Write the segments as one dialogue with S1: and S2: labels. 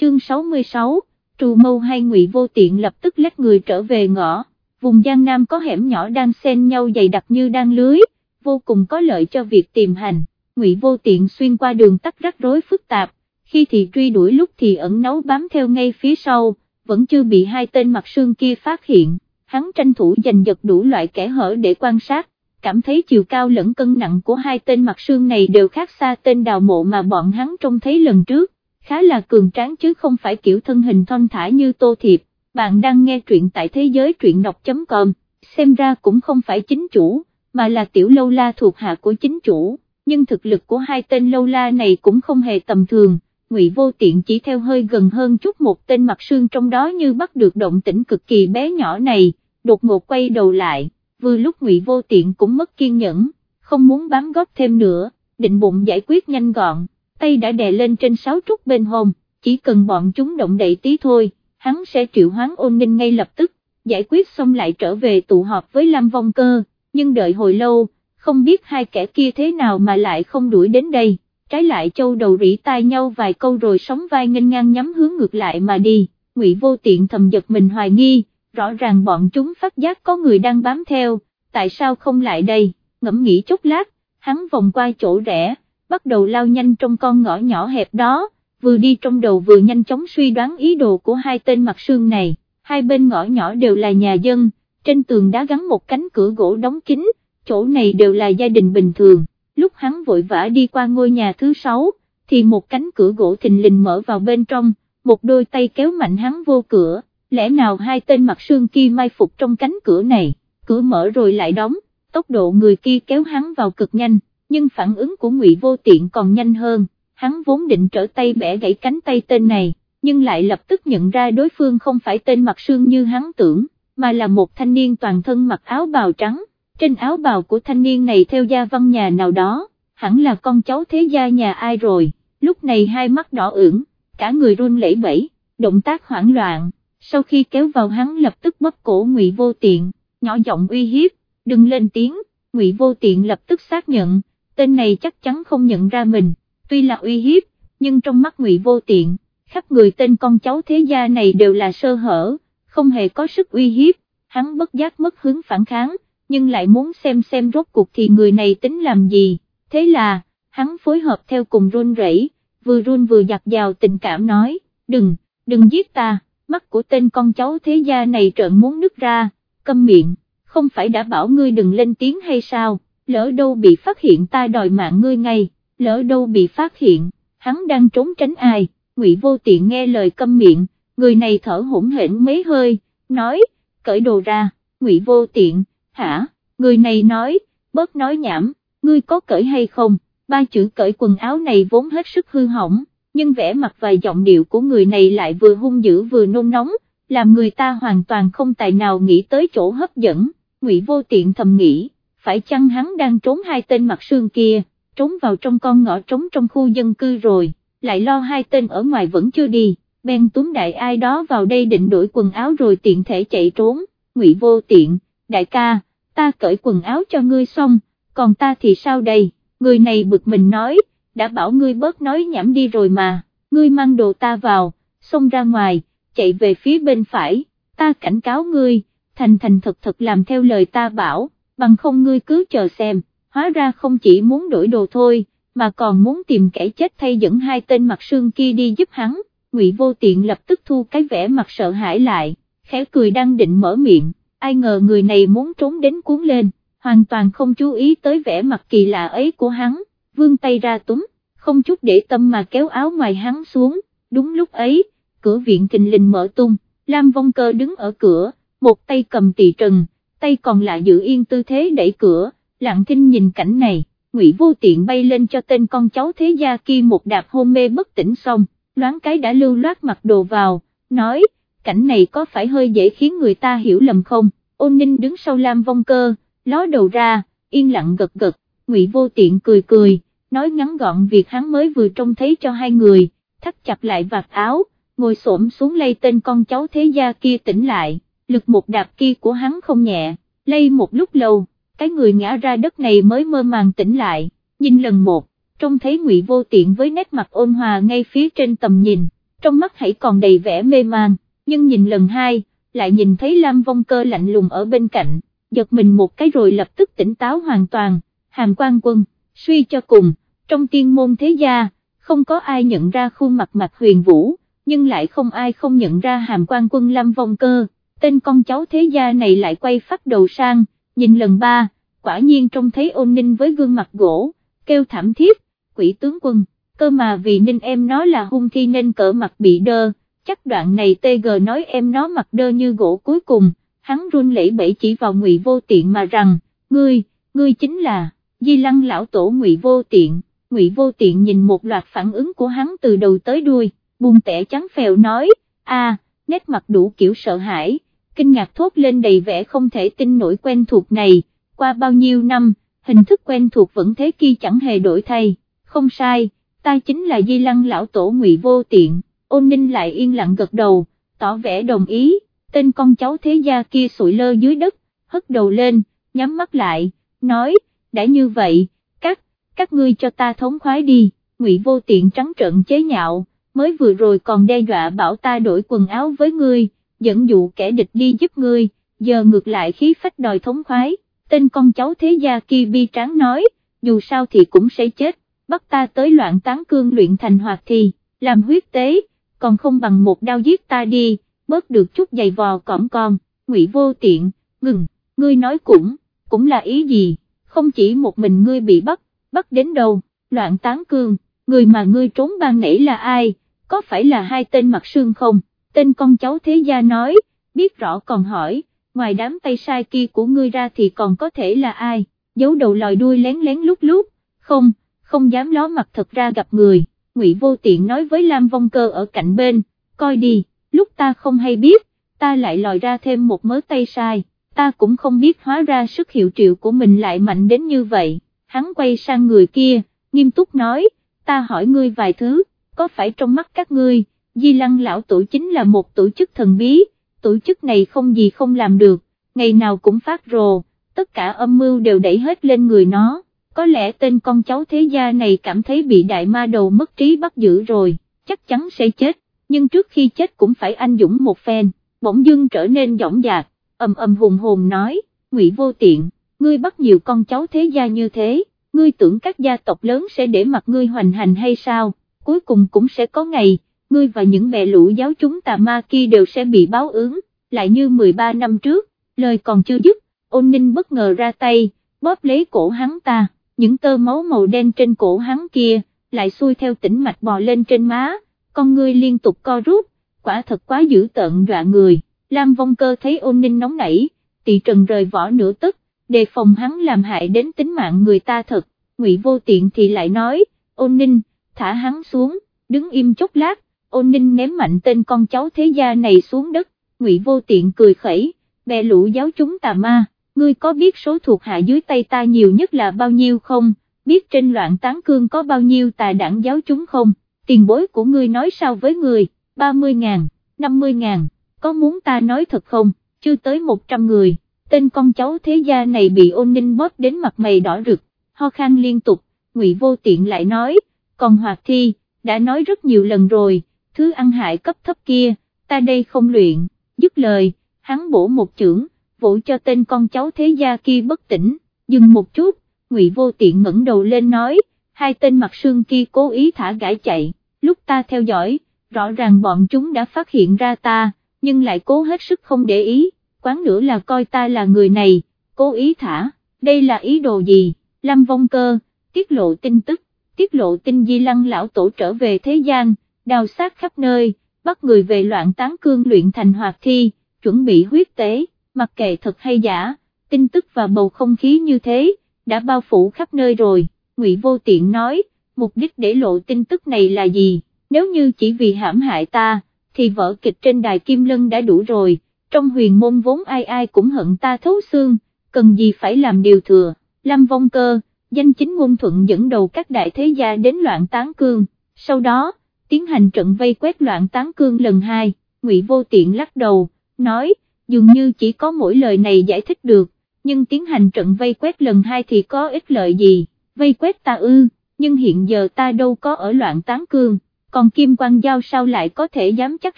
S1: chương 66, trù mâu hai ngụy vô tiện lập tức lách người trở về ngõ, vùng Giang Nam có hẻm nhỏ đang xen nhau dày đặc như đang lưới, vô cùng có lợi cho việc tìm hành, ngụy vô tiện xuyên qua đường tắt rắc rối phức tạp, khi thì truy đuổi lúc thì ẩn nấu bám theo ngay phía sau, vẫn chưa bị hai tên mặt sương kia phát hiện, hắn tranh thủ giành giật đủ loại kẻ hở để quan sát, cảm thấy chiều cao lẫn cân nặng của hai tên mặt sương này đều khác xa tên đào mộ mà bọn hắn trông thấy lần trước, khá là cường tráng chứ không phải kiểu thân hình thon thả như tô thiệp, bạn đang nghe truyện tại thế giới truyện đọc.com, xem ra cũng không phải chính chủ, mà là tiểu lâu la thuộc hạ của chính chủ, nhưng thực lực của hai tên lâu la này cũng không hề tầm thường. Ngụy Vô Tiện chỉ theo hơi gần hơn chút một tên mặt sương trong đó như bắt được động tĩnh cực kỳ bé nhỏ này, đột ngột quay đầu lại, vừa lúc Ngụy Vô Tiện cũng mất kiên nhẫn, không muốn bám góp thêm nữa, định bụng giải quyết nhanh gọn, tay đã đè lên trên sáu trúc bên hồn, chỉ cần bọn chúng động đậy tí thôi, hắn sẽ triệu hoán ôn ninh ngay lập tức, giải quyết xong lại trở về tụ họp với Lam Vong Cơ, nhưng đợi hồi lâu, không biết hai kẻ kia thế nào mà lại không đuổi đến đây trái lại châu đầu rỉ tai nhau vài câu rồi sóng vai nghênh ngang nhắm hướng ngược lại mà đi, ngụy vô tiện thầm giật mình hoài nghi, rõ ràng bọn chúng phát giác có người đang bám theo, tại sao không lại đây, ngẫm nghĩ chốc lát, hắn vòng qua chỗ rẽ, bắt đầu lao nhanh trong con ngõ nhỏ hẹp đó, vừa đi trong đầu vừa nhanh chóng suy đoán ý đồ của hai tên mặt sương này, hai bên ngõ nhỏ đều là nhà dân, trên tường đá gắn một cánh cửa gỗ đóng kín, chỗ này đều là gia đình bình thường. Lúc hắn vội vã đi qua ngôi nhà thứ sáu, thì một cánh cửa gỗ thình lình mở vào bên trong, một đôi tay kéo mạnh hắn vô cửa, lẽ nào hai tên mặt sương kia mai phục trong cánh cửa này, cửa mở rồi lại đóng, tốc độ người kia kéo hắn vào cực nhanh, nhưng phản ứng của ngụy vô tiện còn nhanh hơn, hắn vốn định trở tay bẻ gãy cánh tay tên này, nhưng lại lập tức nhận ra đối phương không phải tên mặt sương như hắn tưởng, mà là một thanh niên toàn thân mặc áo bào trắng, trên áo bào của thanh niên này theo gia văn nhà nào đó, hẳn là con cháu thế gia nhà ai rồi, lúc này hai mắt đỏ ửng, cả người run lẩy bẩy, động tác hoảng loạn, sau khi kéo vào hắn lập tức bóp cổ ngụy vô tiện, nhỏ giọng uy hiếp, đừng lên tiếng, ngụy vô tiện lập tức xác nhận, tên này chắc chắn không nhận ra mình, tuy là uy hiếp, nhưng trong mắt ngụy vô tiện, khắp người tên con cháu thế gia này đều là sơ hở, không hề có sức uy hiếp, hắn bất giác mất hướng phản kháng nhưng lại muốn xem xem rốt cuộc thì người này tính làm gì, thế là, hắn phối hợp theo cùng run rẩy, vừa run vừa giặt dào tình cảm nói, đừng, đừng giết ta, mắt của tên con cháu thế gia này trợn muốn nứt ra, câm miệng, không phải đã bảo ngươi đừng lên tiếng hay sao, lỡ đâu bị phát hiện ta đòi mạng ngươi ngay, lỡ đâu bị phát hiện, hắn đang trốn tránh ai, ngụy vô tiện nghe lời câm miệng, người này thở hổn hển mấy hơi, nói, cởi đồ ra, ngụy vô tiện, hả, người này nói, bớt nói nhảm, ngươi có cởi hay không, ba chữ cởi quần áo này vốn hết sức hư hỏng, nhưng vẻ mặt và giọng điệu của người này lại vừa hung dữ vừa nôn nóng, làm người ta hoàn toàn không tài nào nghĩ tới chỗ hấp dẫn, ngụy vô tiện thầm nghĩ, phải chăng hắn đang trốn hai tên mặt sương kia, trốn vào trong con ngõ trống trong khu dân cư rồi, lại lo hai tên ở ngoài vẫn chưa đi, bèn túm đại ai đó vào đây định đổi quần áo rồi tiện thể chạy trốn, ngụy vô tiện, đại ca, ta cởi quần áo cho ngươi xong, còn ta thì sao đây, người này bực mình nói, đã bảo ngươi bớt nói nhảm đi rồi mà, ngươi mang đồ ta vào, xông ra ngoài, chạy về phía bên phải, ta cảnh cáo ngươi, thành thành thật thật làm theo lời ta bảo, bằng không ngươi cứ chờ xem, hóa ra không chỉ muốn đổi đồ thôi, mà còn muốn tìm kẻ chết thay dẫn hai tên mặt sương kia đi giúp hắn, ngụy vô tiện lập tức thu cái vẻ mặt sợ hãi lại, khẽ cười đang định mở miệng, ai ngờ người này muốn trốn đến cuốn lên, hoàn toàn không chú ý tới vẻ mặt kỳ lạ ấy của hắn, vươn tay ra túm, không chút để tâm mà kéo áo ngoài hắn xuống, đúng lúc ấy, cửa viện kình lình mở tung, Lam Vong Cơ đứng ở cửa, một tay cầm tỳ trần, tay còn lại giữ yên tư thế đẩy cửa, lặng thinh nhìn cảnh này, Ngụy Vô Tiện bay lên cho tên con cháu thế gia kia một đạp hôn mê bất tỉnh xong, loáng cái đã lưu loát mặc đồ vào, nói, cảnh này có phải hơi dễ khiến người ta hiểu lầm không, ôn ninh đứng sau Lam Vong Cơ, ló đầu ra, yên lặng gật gật, ngụy vô tiện cười cười, nói ngắn gọn việc hắn mới vừa trông thấy cho hai người, thắt chặt lại vạt áo, ngồi xổm xuống lay tên con cháu thế gia kia tỉnh lại, lực một đạp kia của hắn không nhẹ, lay một lúc lâu, cái người ngã ra đất này mới mơ màng tỉnh lại, nhìn lần một, trông thấy ngụy vô tiện với nét mặt ôn hòa ngay phía trên tầm nhìn trong mắt hãy còn đầy vẻ mê man, nhưng nhìn lần hai, lại nhìn thấy Lam Vong Cơ lạnh lùng ở bên cạnh, giật mình một cái rồi lập tức tỉnh táo hoàn toàn, hàm quan quân, suy cho cùng, trong tiên môn thế gia, không có ai nhận ra khuôn mặt mặt huyền vũ, nhưng lại không ai không nhận ra hàm quan quân Lam Vong Cơ, tên con cháu thế gia này lại quay phát đầu sang, nhìn lần ba, quả nhiên trông thấy ôn ninh với gương mặt gỗ, kêu thảm thiết, quỷ tướng quân, cơ mà vì ninh em nó là hung thi nên cỡ mặt bị đơ, chắc đoạn này TG nói em nó mặt đơ như gỗ cuối cùng, hắn run lẩy bẩy chỉ vào ngụy vô tiện mà rằng, ngươi, ngươi chính là, di lăng lão tổ ngụy vô tiện, ngụy vô tiện nhìn một loạt phản ứng của hắn từ đầu tới đuôi, buông tẻ trắng phèo nói, a, nét mặt đủ kiểu sợ hãi, kinh ngạc thốt lên đầy vẻ không thể tin nổi quen thuộc này, qua bao nhiêu năm, hình thức quen thuộc vẫn thế kia chẳng hề đổi thay, không sai, ta chính là di lăng lão tổ ngụy vô tiện, ôn ninh lại yên lặng gật đầu, tỏ vẻ đồng ý, tên con cháu thế gia kia sụi lơ dưới đất, hất đầu lên, nhắm mắt lại, nói, đã như vậy, các, các ngươi cho ta thống khoái đi, ngụy vô tiện trắng trợn chế nhạo, mới vừa rồi còn đe dọa bảo ta đổi quần áo với ngươi, dẫn dụ kẻ địch đi giúp ngươi, giờ ngược lại khí phách đòi thống khoái, tên con cháu thế gia kia bi tráng nói, dù sao thì cũng sẽ chết, bắt ta tới loạn tán cương luyện thành hoạt thì, làm huyết tế, còn không bằng một đao giết ta đi, bớt được chút giày vò cỏm con, ngụy vô tiện, ngừng, ngươi nói cũng, cũng là ý gì, không chỉ một mình ngươi bị bắt, bắt đến đâu, loạn tán cương, người mà ngươi trốn ban nãy là ai, có phải là hai tên mặt sương không, tên con cháu thế gia nói, biết rõ còn hỏi, ngoài đám tay sai kia của ngươi ra thì còn có thể là ai, giấu đầu lòi đuôi lén lén lúc lúc, không, không dám ló mặt thật ra gặp người, ngụy vô tiện nói với Lam Vong Cơ ở cạnh bên, coi đi, lúc ta không hay biết, ta lại lòi ra thêm một mớ tay sai, ta cũng không biết hóa ra sức hiệu triệu của mình lại mạnh đến như vậy, hắn quay sang người kia, nghiêm túc nói, ta hỏi ngươi vài thứ, có phải trong mắt các ngươi, Di Lăng Lão Tổ chính là một tổ chức thần bí, tổ chức này không gì không làm được, ngày nào cũng phát rồ, tất cả âm mưu đều đẩy hết lên người nó, có lẽ tên con cháu thế gia này cảm thấy bị đại ma đầu mất trí bắt giữ rồi, chắc chắn sẽ chết, nhưng trước khi chết cũng phải anh dũng một phen, bỗng dưng trở nên dõng dạc, ầm ầm hùng hồn nói, ngụy vô tiện, ngươi bắt nhiều con cháu thế gia như thế, ngươi tưởng các gia tộc lớn sẽ để mặt ngươi hoành hành hay sao, cuối cùng cũng sẽ có ngày, ngươi và những mẹ lũ giáo chúng tà ma kia đều sẽ bị báo ứng, lại như 13 năm trước, lời còn chưa dứt, ôn ninh bất ngờ ra tay, bóp lấy cổ hắn ta, những tơ máu màu đen trên cổ hắn kia, lại xuôi theo tĩnh mạch bò lên trên má, con ngươi liên tục co rút, quả thật quá dữ tợn dọa người, Lam Vong Cơ thấy ôn ninh nóng nảy, tị trần rời vỏ nửa tức, đề phòng hắn làm hại đến tính mạng người ta thật, ngụy vô tiện thì lại nói, ôn ninh, thả hắn xuống, đứng im chốc lát, ôn ninh ném mạnh tên con cháu thế gia này xuống đất, ngụy vô tiện cười khẩy, bè lũ giáo chúng tà ma, ngươi có biết số thuộc hạ dưới tay ta nhiều nhất là bao nhiêu không, biết trên loạn tán cương có bao nhiêu tà đảng giáo chúng không, tiền bối của ngươi nói sao với người, 30 ngàn, 50 ngàn, có muốn ta nói thật không, chưa tới 100 người, tên con cháu thế gia này bị ôn ninh bóp đến mặt mày đỏ rực, ho khan liên tục, ngụy vô tiện lại nói, còn hoạt thi, đã nói rất nhiều lần rồi, thứ ăn hại cấp thấp kia, ta đây không luyện, dứt lời, hắn bổ một chưởng, vỗ cho tên con cháu thế gia kia bất tỉnh, dừng một chút, ngụy vô tiện ngẩng đầu lên nói, hai tên mặt sương kia cố ý thả gãi chạy, lúc ta theo dõi, rõ ràng bọn chúng đã phát hiện ra ta, nhưng lại cố hết sức không để ý, quán nữa là coi ta là người này, cố ý thả, đây là ý đồ gì, Lâm Vong Cơ, tiết lộ tin tức, tiết lộ tin di lăng lão tổ trở về thế gian, đào sát khắp nơi, bắt người về loạn tán cương luyện thành hoạt thi, chuẩn bị huyết tế, mặc kệ thật hay giả, tin tức và bầu không khí như thế, đã bao phủ khắp nơi rồi, Ngụy Vô Tiện nói, mục đích để lộ tin tức này là gì, nếu như chỉ vì hãm hại ta, thì vở kịch trên đài Kim Lân đã đủ rồi, trong huyền môn vốn ai ai cũng hận ta thấu xương, cần gì phải làm điều thừa, Lâm Vong Cơ, danh chính ngôn thuận dẫn đầu các đại thế gia đến loạn tán cương, sau đó, tiến hành trận vây quét loạn tán cương lần hai, Ngụy Vô Tiện lắc đầu, nói, dường như chỉ có mỗi lời này giải thích được, nhưng tiến hành trận vây quét lần hai thì có ích lợi gì, vây quét ta ư, nhưng hiện giờ ta đâu có ở loạn tán cương, còn Kim Quang Giao sao lại có thể dám chắc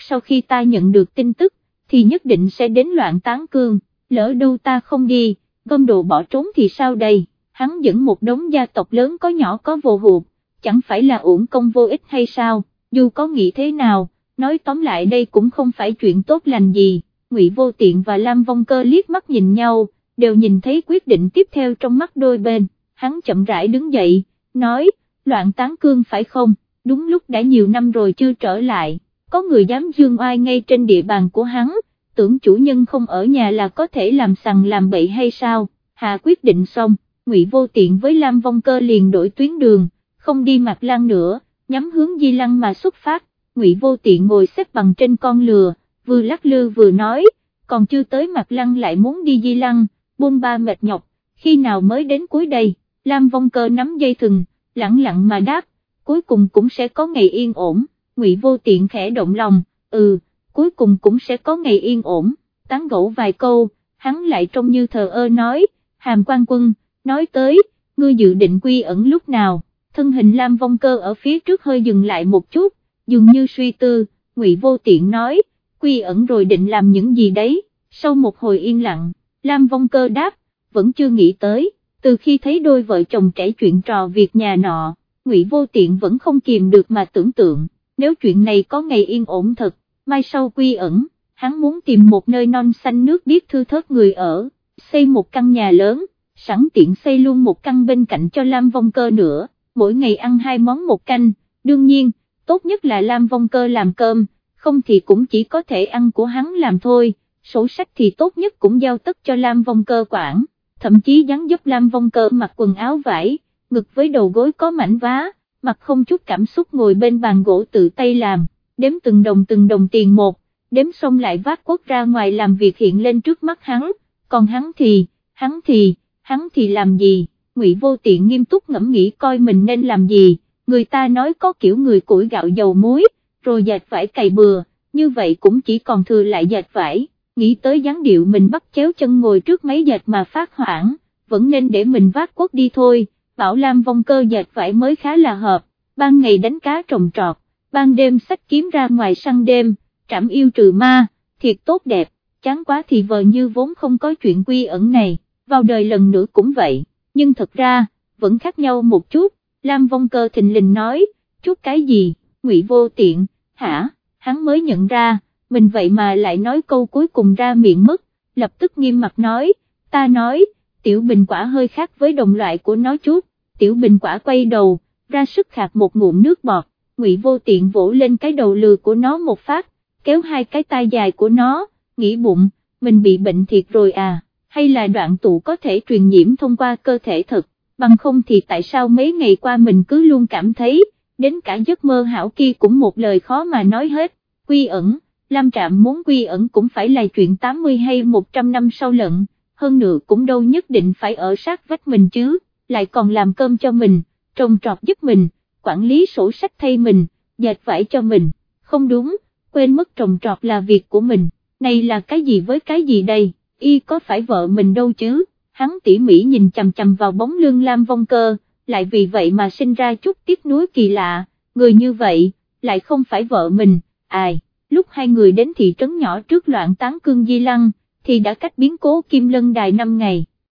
S1: sau khi ta nhận được tin tức, thì nhất định sẽ đến loạn tán cương, lỡ đâu ta không đi, gom đồ bỏ trốn thì sao đây, hắn dẫn một đống gia tộc lớn có nhỏ có vô hụt, chẳng phải là uổng công vô ích hay sao, dù có nghĩ thế nào, nói tóm lại đây cũng không phải chuyện tốt lành gì, Ngụy Vô Tiện và Lam Vong Cơ liếc mắt nhìn nhau, đều nhìn thấy quyết định tiếp theo trong mắt đôi bên, hắn chậm rãi đứng dậy, nói, loạn tán cương phải không, đúng lúc đã nhiều năm rồi chưa trở lại, có người dám dương oai ngay trên địa bàn của hắn, tưởng chủ nhân không ở nhà là có thể làm sằng làm bậy hay sao, hà quyết định xong, ngụy vô tiện với Lam Vong Cơ liền đổi tuyến đường, không đi mặt Lan nữa, nhắm hướng di lăng mà xuất phát, ngụy vô tiện ngồi xếp bằng trên con lừa, vừa lắc lư vừa nói, còn chưa tới mặt lăng lại muốn đi di lăng, buông ba mệt nhọc, khi nào mới đến cuối đây, Lam Vong Cơ nắm dây thừng, lặng lặng mà đáp, cuối cùng cũng sẽ có ngày yên ổn, Ngụy Vô Tiện khẽ động lòng, ừ, cuối cùng cũng sẽ có ngày yên ổn, tán gẫu vài câu, hắn lại trông như thờ ơ nói, hàm quan quân, nói tới, ngươi dự định quy ẩn lúc nào, thân hình Lam Vong Cơ ở phía trước hơi dừng lại một chút, dường như suy tư, Ngụy Vô Tiện nói, quy ẩn rồi định làm những gì đấy, sau một hồi yên lặng, Lam Vong Cơ đáp, vẫn chưa nghĩ tới, từ khi thấy đôi vợ chồng trẻ chuyện trò việc nhà nọ, Ngụy Vô Tiện vẫn không kìm được mà tưởng tượng, nếu chuyện này có ngày yên ổn thật, mai sau quy ẩn, hắn muốn tìm một nơi non xanh nước biếc thư thớt người ở, xây một căn nhà lớn, sẵn tiện xây luôn một căn bên cạnh cho Lam Vong Cơ nữa, mỗi ngày ăn hai món một canh, đương nhiên, tốt nhất là Lam Vong Cơ làm cơm, không thì cũng chỉ có thể ăn của hắn làm thôi, sổ sách thì tốt nhất cũng giao tất cho Lam Vong Cơ quản, thậm chí dán giúp Lam Vong Cơ mặc quần áo vải, ngực với đầu gối có mảnh vá, mặt không chút cảm xúc ngồi bên bàn gỗ tự tay làm, đếm từng đồng từng đồng tiền một, đếm xong lại vác quất ra ngoài làm việc hiện lên trước mắt hắn, còn hắn thì, hắn thì, hắn thì làm gì, Ngụy Vô Tiện nghiêm túc ngẫm nghĩ coi mình nên làm gì, người ta nói có kiểu người củi gạo dầu muối, rồi dệt vải cày bừa, như vậy cũng chỉ còn thừa lại dệt vải, nghĩ tới dáng điệu mình bắt chéo chân ngồi trước máy dệt mà phát hoảng, vẫn nên để mình vác quốc đi thôi, bảo Lam vong cơ dệt vải mới khá là hợp, ban ngày đánh cá trồng trọt, ban đêm sách kiếm ra ngoài săn đêm, trảm yêu trừ ma, thiệt tốt đẹp, chán quá thì vờ như vốn không có chuyện quy ẩn này, vào đời lần nữa cũng vậy, nhưng thật ra, vẫn khác nhau một chút, Lam vong cơ thình lình nói, chút cái gì, ngụy vô tiện, hả, hắn mới nhận ra, mình vậy mà lại nói câu cuối cùng ra miệng mất, lập tức nghiêm mặt nói, ta nói, tiểu bình quả hơi khác với đồng loại của nó chút, tiểu bình quả quay đầu, ra sức khạc một ngụm nước bọt, ngụy vô tiện vỗ lên cái đầu lừa của nó một phát, kéo hai cái tai dài của nó, nghĩ bụng, mình bị bệnh thiệt rồi à, hay là đoạn tụ có thể truyền nhiễm thông qua cơ thể thật, bằng không thì tại sao mấy ngày qua mình cứ luôn cảm thấy, đến cả giấc mơ hảo kia cũng một lời khó mà nói hết, quy ẩn, Lam Trạm muốn quy ẩn cũng phải là chuyện 80 hay 100 năm sau lận, hơn nữa cũng đâu nhất định phải ở sát vách mình chứ, lại còn làm cơm cho mình, trồng trọt giúp mình, quản lý sổ sách thay mình, dệt vải cho mình, không đúng, quên mất trồng trọt là việc của mình, này là cái gì với cái gì đây, y có phải vợ mình đâu chứ, hắn tỉ mỉ nhìn chằm chằm vào bóng lưng Lam Vong Cơ, lại vì vậy mà sinh ra chút tiếc nuối kỳ lạ, người như vậy, lại không phải vợ mình, ai, lúc hai người đến thị trấn nhỏ trước loạn tán cương Di Lăng, thì đã cách biến cố Kim Lân Đài 5 ngày,